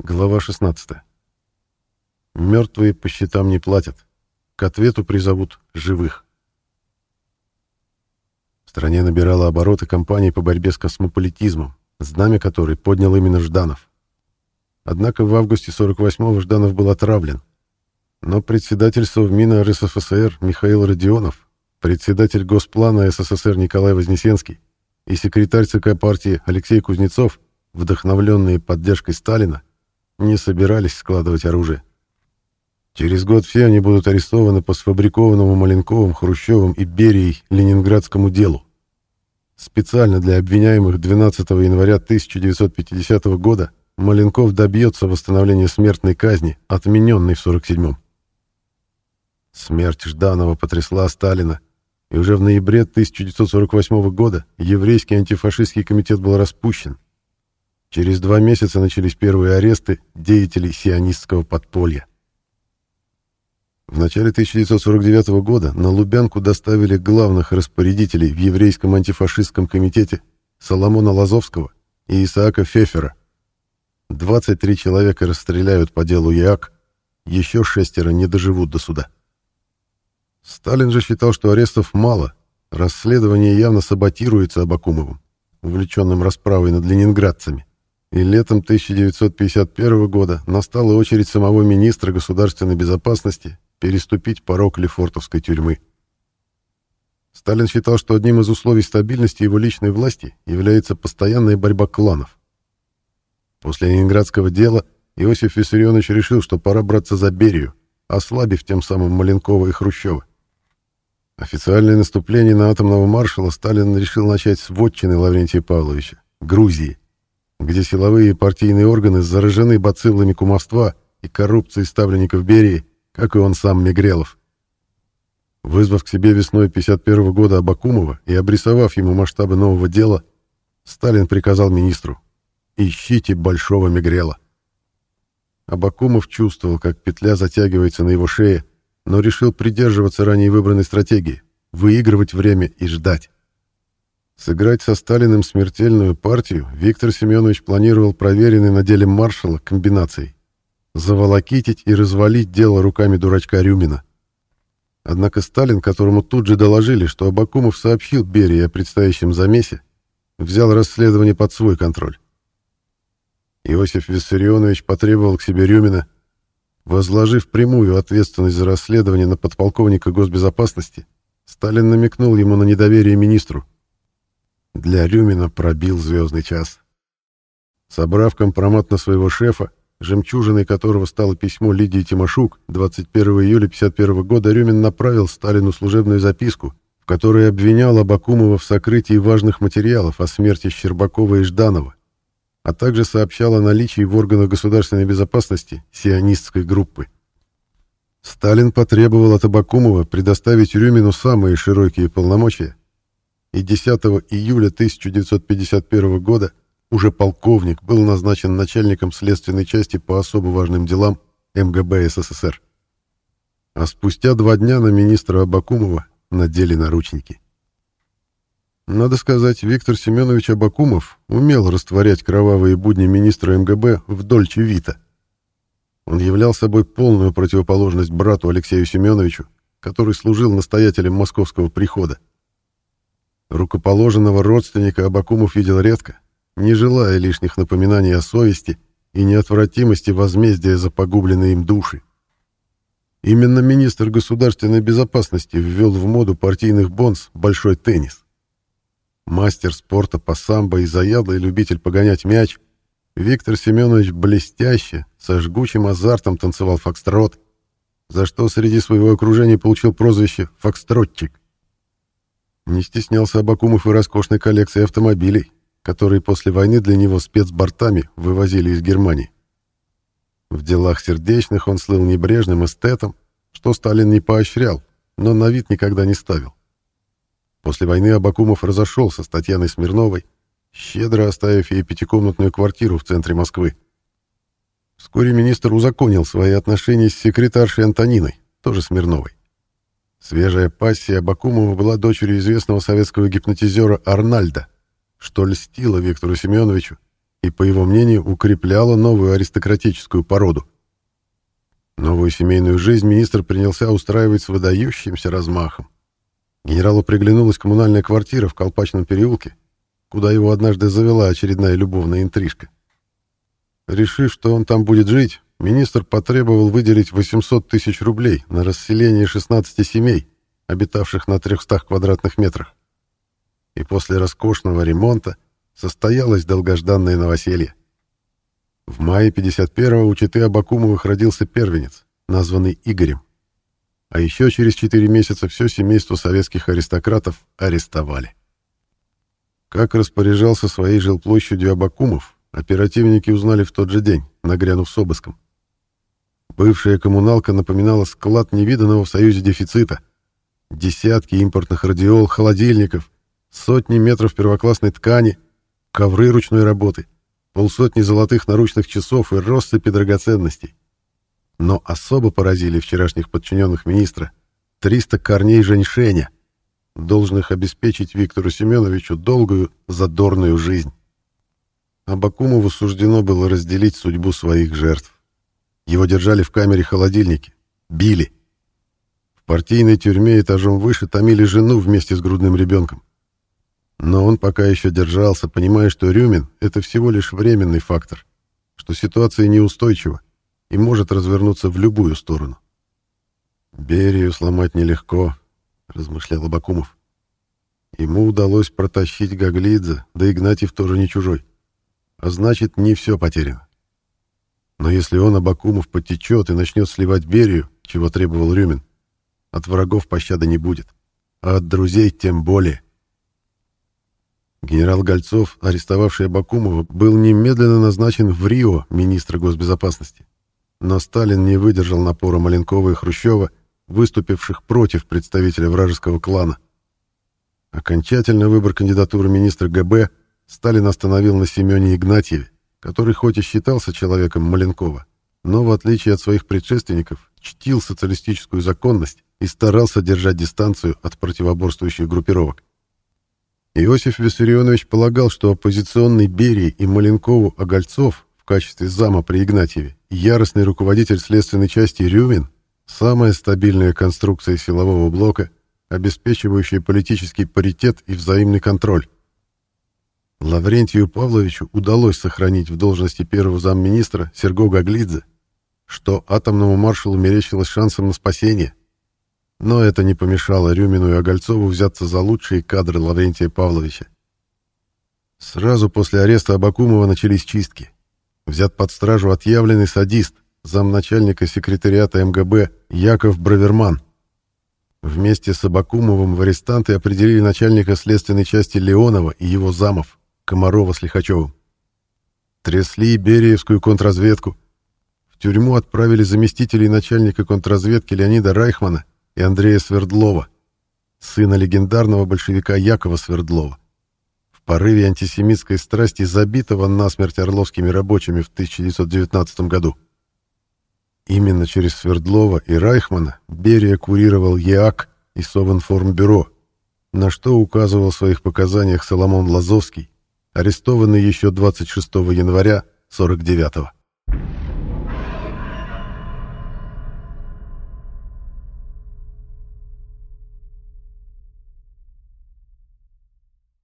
Глава 16. Мертвые по счетам не платят. К ответу призовут живых. В стране набирала обороты кампании по борьбе с космополитизмом, знамя которой поднял именно Жданов. Однако в августе 48-го Жданов был отравлен. Но председатель Совмина РСФСР Михаил Родионов, председатель Госплана СССР Николай Вознесенский и секретарь ЦК партии Алексей Кузнецов, вдохновленные поддержкой Сталина, не собирались складывать оружие. Через год все они будут арестованы по сфабрикованному Маленковым, Хрущевым и Берией ленинградскому делу. Специально для обвиняемых 12 января 1950 года Маленков добьется восстановления смертной казни, отмененной в 47-м. Смерть Жданова потрясла Сталина, и уже в ноябре 1948 года еврейский антифашистский комитет был распущен. Через два месяца начались первые аресты деятелей сионистского подполья. В начале 1949 года на Лубянку доставили главных распорядителей в еврейском антифашистском комитете Соломона Лазовского и Исаака Фефера. 23 человека расстреляют по делу ЯАК, еще шестеро не доживут до суда. Сталин же считал, что арестов мало, расследование явно саботируется Абакумовым, увлеченным расправой над ленинградцами. И летом 1951 года настала очередь самого министра государственной безопасности переступить порог Лефортовской тюрьмы. Сталин считал, что одним из условий стабильности его личной власти является постоянная борьба кланов. После ленинградского дела Иосиф Виссарионович решил, что пора браться за Берию, ослабив тем самым Маленкова и Хрущева. Официальное наступление на атомного маршала Сталин решил начать с вотчины Лаврентия Павловича, Грузии, где силовые и партийные органы заражены бациллами кумовства и коррупции ставленников Берии, как и он сам Мигрелов. Вызвав к себе весной 51 года Абакумова и обрисовав ему масштабы нового дела, Сталин приказал министру «Ищите Большого Мигрела». Абакумов чувствовал, как петля затягивается на его шее, но решил придерживаться ранее выбранной стратегии — выигрывать время и ждать. Сыграть со Сталиным смертельную партию Виктор Семенович планировал проверенной на деле маршала комбинацией заволокитить и развалить дело руками дурачка Рюмина. Однако Сталин, которому тут же доложили, что Абакумов сообщил Берии о предстоящем замесе, взял расследование под свой контроль. Иосиф Виссарионович потребовал к себе Рюмина, возложив прямую ответственность за расследование на подполковника госбезопасности, Сталин намекнул ему на недоверие министру. Для Рюмина пробил звездный час. Собрав компромат на своего шефа, жемчужиной которого стало письмо Лидии Тимошук, 21 июля 1951 года Рюмин направил Сталину служебную записку, в которой обвинял Абакумова в сокрытии важных материалов о смерти Щербакова и Жданова, а также сообщал о наличии в органах государственной безопасности сионистской группы. Сталин потребовал от Абакумова предоставить Рюмину самые широкие полномочия, и 10 июля 1951 года уже полковник был назначен начальником следственной части по особо важным делам МГБ СССР. А спустя два дня на министра Абакумова надели наручники. Надо сказать, Виктор Семенович Абакумов умел растворять кровавые будни министра МГБ в Дольче Вита. Он являл собой полную противоположность брату Алексею Семеновичу, который служил настоятелем московского прихода. Рукоположенного родственника Абакумов видел редко, не желая лишних напоминаний о совести и неотвратимости возмездия за погубленные им души. Именно министр государственной безопасности ввел в моду партийных бонс большой теннис. Мастер спорта по самбо и заядлый любитель погонять мяч, Виктор Семенович блестяще, со жгучим азартом танцевал фокстрот, за что среди своего окружения получил прозвище «фокстротчик». Не стеснялся Абакумов и роскошной коллекции автомобилей, которые после войны для него спецбортами вывозили из Германии. В делах сердечных он слыл небрежным эстетом, что Сталин не поощрял, но на вид никогда не ставил. После войны Абакумов разошелся с Татьяной Смирновой, щедро оставив ей пятикомнатную квартиру в центре Москвы. Вскоре министр узаконил свои отношения с секретаршей Антониной, тоже Смирновой. Свежая пассия Бакумова была дочерью известного советского гипнотизера Арнальда, что льстило Виктору Семеновичу и, по его мнению, укрепляло новую аристократическую породу. Новую семейную жизнь министр принялся устраивать с выдающимся размахом. Генералу приглянулась коммунальная квартира в Колпачном переулке, куда его однажды завела очередная любовная интрижка. Решив, что он там будет жить, министр потребовал выделить 800 тысяч рублей на расселение 16 семей, обитавших на 300 квадратных метрах. И после роскошного ремонта состоялось долгожданное новоселье. В мае 51-го у Читы Абакумовых родился первенец, названный Игорем. А еще через 4 месяца все семейство советских аристократов арестовали. Как распоряжался своей жилплощадью Абакумов, Оперативники узнали в тот же день, нагрянув с обыском. Бывшая коммуналка напоминала склад невиданного в Союзе дефицита. Десятки импортных радиол, холодильников, сотни метров первоклассной ткани, ковры ручной работы, полсотни золотых наручных часов и россыпи драгоценностей. Но особо поразили вчерашних подчиненных министра 300 корней женьшеня, должных обеспечить Виктору Семеновичу долгую, задорную жизнь. Абакумову суждено было разделить судьбу своих жертв. Его держали в камере холодильнике, били. В партийной тюрьме этажом выше томили жену вместе с грудным ребенком. Но он пока еще держался, понимая, что Рюмин — это всего лишь временный фактор, что ситуация неустойчива и может развернуться в любую сторону. «Берию сломать нелегко», — размышлял Абакумов. Ему удалось протащить Гаглидзе, да Игнатьев тоже не чужой а значит, не все потеряно. Но если он, Абакумов, потечет и начнет сливать Берию, чего требовал Рюмин, от врагов пощады не будет, а от друзей тем более. Генерал Гольцов, арестовавший Абакумова, был немедленно назначен в Рио министра госбезопасности. Но Сталин не выдержал напора Маленкова и Хрущева, выступивших против представителя вражеского клана. Окончательно выбор кандидатуры министра ГБ Сталин остановил на Семене Игнатьеве, который хоть и считался человеком Маленкова, но, в отличие от своих предшественников, чтил социалистическую законность и старался держать дистанцию от противоборствующих группировок. Иосиф Виссарионович полагал, что оппозиционный Берии и Маленкову Огольцов в качестве зама при Игнатьеве и яростный руководитель следственной части Рюмин – самая стабильная конструкция силового блока, обеспечивающая политический паритет и взаимный контроль. Лаврентию Павловичу удалось сохранить в должности первого замминистра Серго Гаглидзе, что атомному маршалу мерещилось шансом на спасение. Но это не помешало Рюмину и Огольцову взяться за лучшие кадры Лаврентия Павловича. Сразу после ареста Абакумова начались чистки. Взят под стражу отъявленный садист, замначальника секретариата МГБ Яков Браверман. Вместе с Абакумовым в арестанты определили начальника следственной части Леонова и его замов. Комарова с Лихачевым. Трясли Бериевскую контрразведку. В тюрьму отправили заместителей начальника контрразведки Леонида Райхмана и Андрея Свердлова, сына легендарного большевика Якова Свердлова. В порыве антисемитской страсти забитого насмерть орловскими рабочими в 1919 году. Именно через Свердлова и Райхмана Берия курировал ЕАК и Совинформбюро, на что указывал в своих показаниях Соломон Лазовский, арестованный еще 26 января 49 -го.